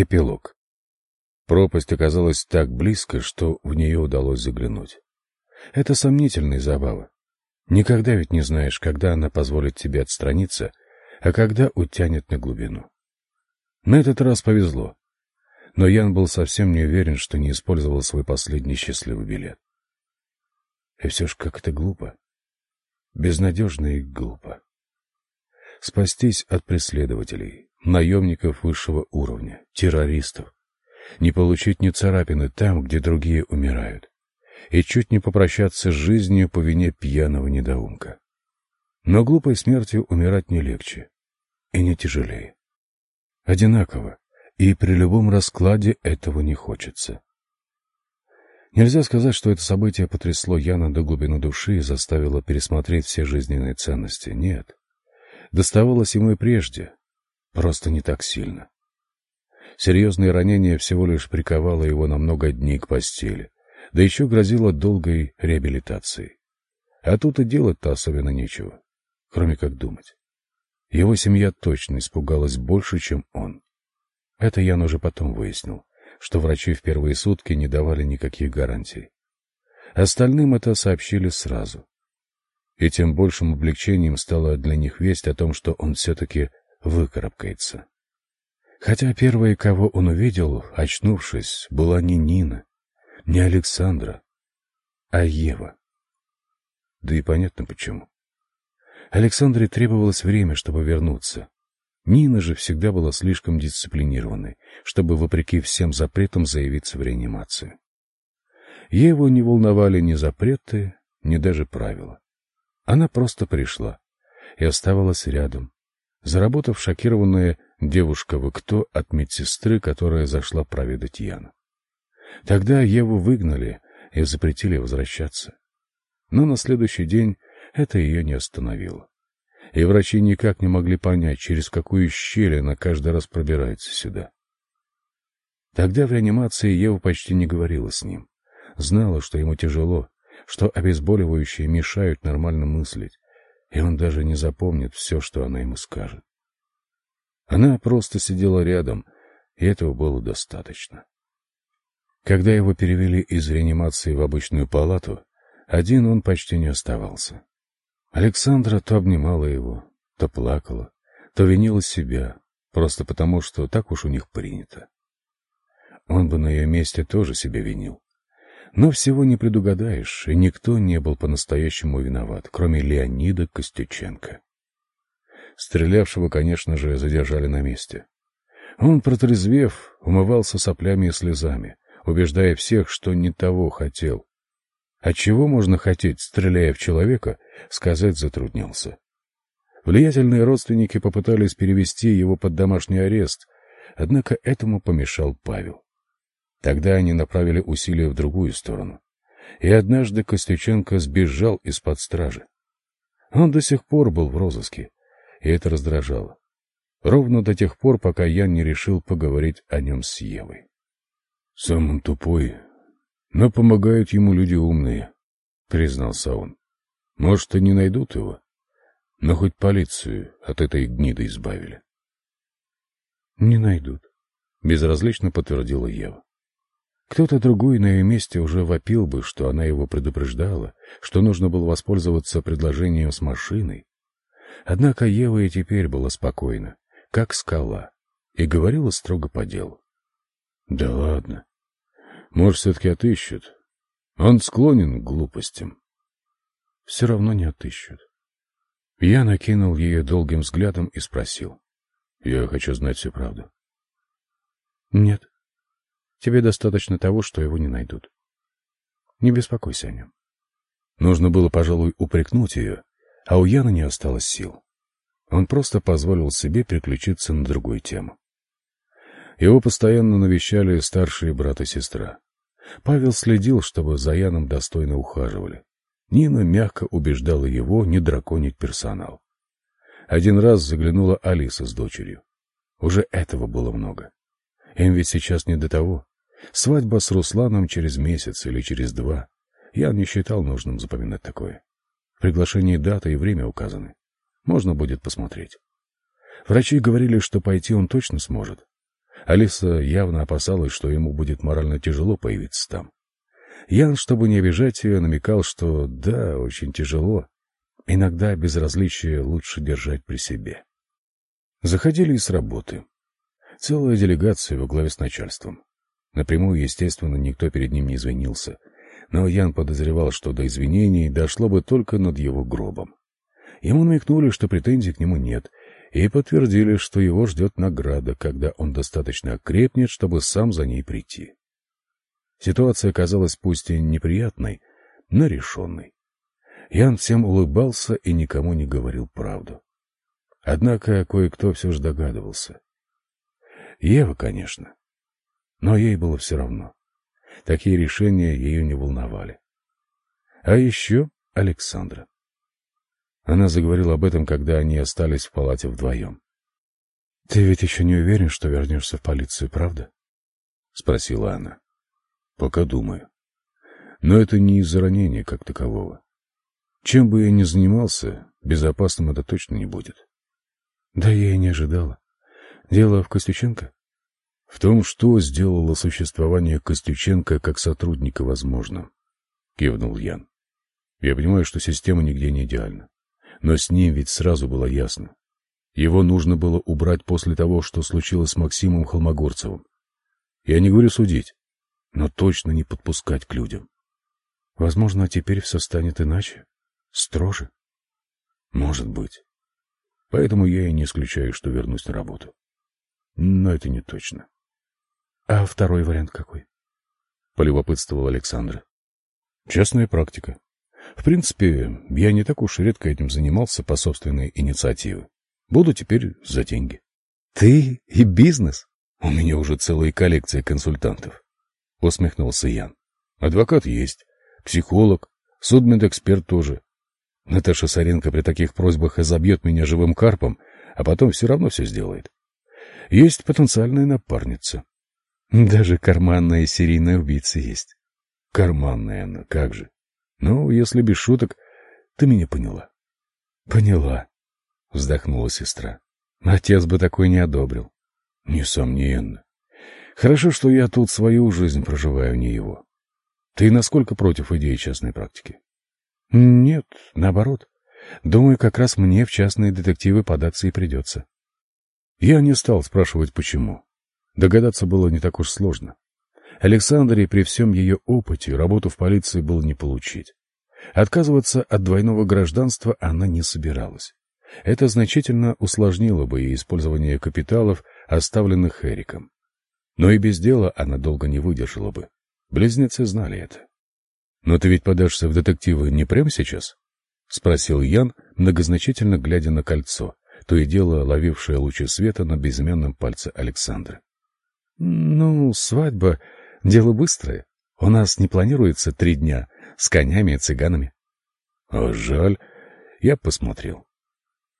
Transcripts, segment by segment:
Эпилог. Пропасть оказалась так близко, что в нее удалось заглянуть. Это сомнительная забава. Никогда ведь не знаешь, когда она позволит тебе отстраниться, а когда утянет на глубину. На этот раз повезло. Но Ян был совсем не уверен, что не использовал свой последний счастливый билет. И все ж как это глупо. Безнадежно и глупо. Спастись от преследователей, наемников высшего уровня, террористов. Не получить ни царапины там, где другие умирают. И чуть не попрощаться с жизнью по вине пьяного недоумка. Но глупой смертью умирать не легче и не тяжелее. Одинаково, и при любом раскладе этого не хочется. Нельзя сказать, что это событие потрясло Яна до глубины души и заставило пересмотреть все жизненные ценности. Нет. Доставалось ему и прежде, просто не так сильно. Серьезное ранение всего лишь приковало его на много дней к постели, да еще грозило долгой реабилитацией. А тут и делать-то особенно нечего, кроме как думать. Его семья точно испугалась больше, чем он. Это Ян уже потом выяснил, что врачи в первые сутки не давали никаких гарантий. Остальным это сообщили сразу. И тем большим облегчением стала для них весть о том, что он все-таки выкарабкается. Хотя первой, кого он увидел, очнувшись, была не Нина, не Александра, а Ева. Да и понятно почему. Александре требовалось время, чтобы вернуться. Нина же всегда была слишком дисциплинированной, чтобы, вопреки всем запретам, заявиться в реанимацию. Еву не волновали ни запреты, ни даже правила. Она просто пришла и оставалась рядом, заработав шокированная девушка вы кто от медсестры, которая зашла проведать Яну. Тогда Еву выгнали и запретили возвращаться. Но на следующий день это ее не остановило. И врачи никак не могли понять, через какую щель она каждый раз пробирается сюда. Тогда в реанимации Ева почти не говорила с ним. Знала, что ему тяжело, что обезболивающие мешают нормально мыслить, и он даже не запомнит все, что она ему скажет. Она просто сидела рядом, и этого было достаточно. Когда его перевели из реанимации в обычную палату, один он почти не оставался. Александра то обнимала его, то плакала, то винила себя, просто потому, что так уж у них принято. Он бы на ее месте тоже себя винил. Но всего не предугадаешь, и никто не был по-настоящему виноват, кроме Леонида Костюченко. Стрелявшего, конечно же, задержали на месте. Он, протрезвев, умывался соплями и слезами, убеждая всех, что не того хотел, от чего можно хотеть, стреляя в человека, сказать затруднился. Влиятельные родственники попытались перевести его под домашний арест, однако этому помешал Павел. Тогда они направили усилия в другую сторону. И однажды Костюченко сбежал из-под стражи. Он до сих пор был в розыске, и это раздражало. Ровно до тех пор, пока Ян не решил поговорить о нем с Евой. «Сам он тупой, но помогают ему люди умные, — признался он. Может, и не найдут его, но хоть полицию от этой гниды избавили. — Не найдут, — безразлично подтвердила Ева. Кто-то другой на ее месте уже вопил бы, что она его предупреждала, что нужно было воспользоваться предложением с машиной. Однако Ева и теперь была спокойна, как скала, и говорила строго по делу. — Да ладно, может, все-таки отыщут. Он склонен к глупостям. Все равно не отыщут. Я накинул ее долгим взглядом и спросил. Я хочу знать всю правду. Нет. Тебе достаточно того, что его не найдут. Не беспокойся о нем. Нужно было, пожалуй, упрекнуть ее, а у Яны не осталось сил. Он просто позволил себе переключиться на другую тему. Его постоянно навещали старшие брат и сестра. Павел следил, чтобы за Яном достойно ухаживали. Нина мягко убеждала его не драконить персонал. Один раз заглянула Алиса с дочерью. Уже этого было много. Им ведь сейчас не до того. Свадьба с Русланом через месяц или через два. Я не считал нужным запоминать такое. В приглашении дата и время указаны. Можно будет посмотреть. Врачи говорили, что пойти он точно сможет. Алиса явно опасалась, что ему будет морально тяжело появиться там. Ян, чтобы не обижать ее, намекал, что да, очень тяжело. Иногда безразличие лучше держать при себе. Заходили и с работы. Целая делегация во главе с начальством. Напрямую, естественно, никто перед ним не извинился. Но Ян подозревал, что до извинений дошло бы только над его гробом. Ему намекнули, что претензий к нему нет, и подтвердили, что его ждет награда, когда он достаточно окрепнет, чтобы сам за ней прийти. Ситуация казалась пусть и неприятной, но решенной. Ян всем улыбался и никому не говорил правду. Однако кое-кто все же догадывался. Ева, конечно. Но ей было все равно. Такие решения ее не волновали. А еще Александра. Она заговорила об этом, когда они остались в палате вдвоем. — Ты ведь еще не уверен, что вернешься в полицию, правда? — спросила она. — Пока думаю. Но это не из-за ранения как такового. Чем бы я ни занимался, безопасным это точно не будет. — Да я и не ожидала. Дело в Костюченко? — В том, что сделало существование Костюченко как сотрудника возможным, — кивнул Ян. — Я понимаю, что система нигде не идеальна. Но с ним ведь сразу было ясно. Его нужно было убрать после того, что случилось с Максимом Холмогорцевым. Я не говорю судить, но точно не подпускать к людям. Возможно, теперь все станет иначе, строже. Может быть. Поэтому я и не исключаю, что вернусь на работу. Но это не точно. А второй вариант какой? Полюбопытствовал Александр. Частная практика. В принципе, я не так уж редко этим занимался по собственной инициативе. Буду теперь за деньги. Ты и бизнес? У меня уже целая коллекция консультантов. Усмехнулся Ян. Адвокат есть, психолог, судмедэксперт тоже. Наташа Саренко при таких просьбах изобьет меня живым карпом, а потом все равно все сделает. Есть потенциальная напарница. Даже карманная серийная убийца есть. Карманная она, как же. Ну, если без шуток, ты меня поняла. — Поняла, — вздохнула сестра. — Отец бы такой не одобрил. — Несомненно. Хорошо, что я тут свою жизнь проживаю, не его. Ты насколько против идеи частной практики? — Нет, наоборот. Думаю, как раз мне в частные детективы податься и придется. Я не стал спрашивать, почему. Догадаться было не так уж сложно. Александре при всем ее опыте работу в полиции было не получить. Отказываться от двойного гражданства она не собиралась. Это значительно усложнило бы ей использование капиталов, оставленных Эриком. Но и без дела она долго не выдержала бы. Близнецы знали это. «Но ты ведь подашься в детективы не прямо сейчас?» — спросил Ян, многозначительно глядя на кольцо, то и дело ловившее лучи света на безымянном пальце Александра. «Ну, свадьба Дело быстрое. У нас не планируется три дня с конями и цыганами. О, жаль, я посмотрел.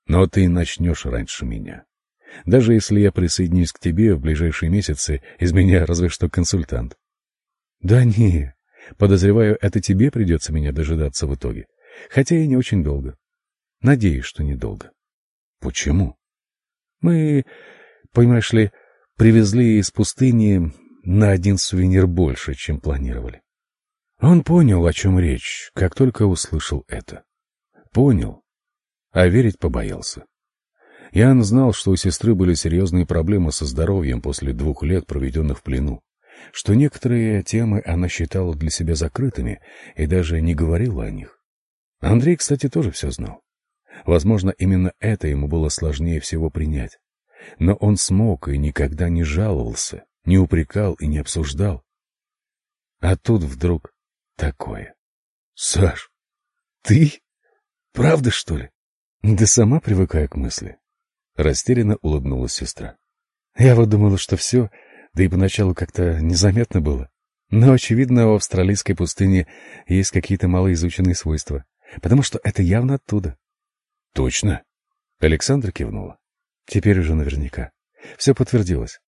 Но ты начнешь раньше меня. Даже если я присоединюсь к тебе в ближайшие месяцы, из меня разве что консультант. Да не, подозреваю, это тебе придется меня дожидаться в итоге. Хотя и не очень долго. Надеюсь, что недолго. Почему? Мы, понимаешь ли, привезли из пустыни на один сувенир больше, чем планировали. Он понял, о чем речь, как только услышал это. Понял, а верить побоялся. Ян знал, что у сестры были серьезные проблемы со здоровьем после двух лет, проведенных в плену, что некоторые темы она считала для себя закрытыми и даже не говорила о них. Андрей, кстати, тоже все знал. Возможно, именно это ему было сложнее всего принять. Но он смог и никогда не жаловался, не упрекал и не обсуждал. А тут вдруг такое. — Саш, ты? Правда, что ли? — Да сама привыкаю к мысли. Растерянно улыбнулась сестра. Я вот думала, что все, да и поначалу как-то незаметно было. Но, очевидно, у австралийской пустыни есть какие-то малоизученные свойства, потому что это явно оттуда. — Точно? — Александра кивнула. — Теперь уже наверняка. Все подтвердилось.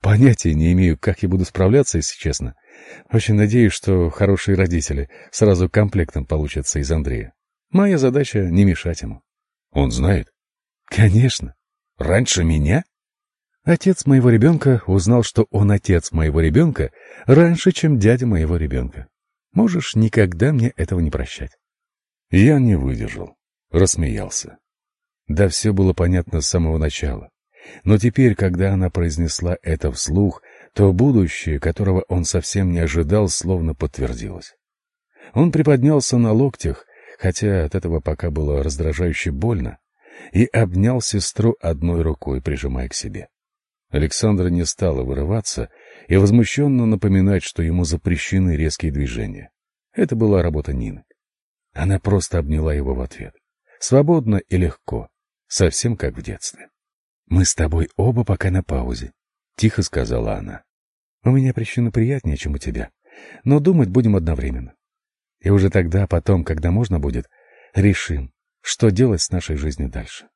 Понятия не имею, как я буду справляться, если честно. Очень надеюсь, что хорошие родители сразу комплектом получатся из Андрея. Моя задача — не мешать ему. Он знает? Конечно. Раньше меня? Отец моего ребенка узнал, что он отец моего ребенка раньше, чем дядя моего ребенка. Можешь никогда мне этого не прощать. Я не выдержал, рассмеялся. Да все было понятно с самого начала. Но теперь, когда она произнесла это вслух, то будущее, которого он совсем не ожидал, словно подтвердилось. Он приподнялся на локтях, хотя от этого пока было раздражающе больно, и обнял сестру одной рукой, прижимая к себе. Александра не стала вырываться и возмущенно напоминать, что ему запрещены резкие движения. Это была работа Нины. Она просто обняла его в ответ. Свободно и легко, совсем как в детстве. «Мы с тобой оба пока на паузе», — тихо сказала она. «У меня причина приятнее, чем у тебя, но думать будем одновременно. И уже тогда, потом, когда можно будет, решим, что делать с нашей жизнью дальше».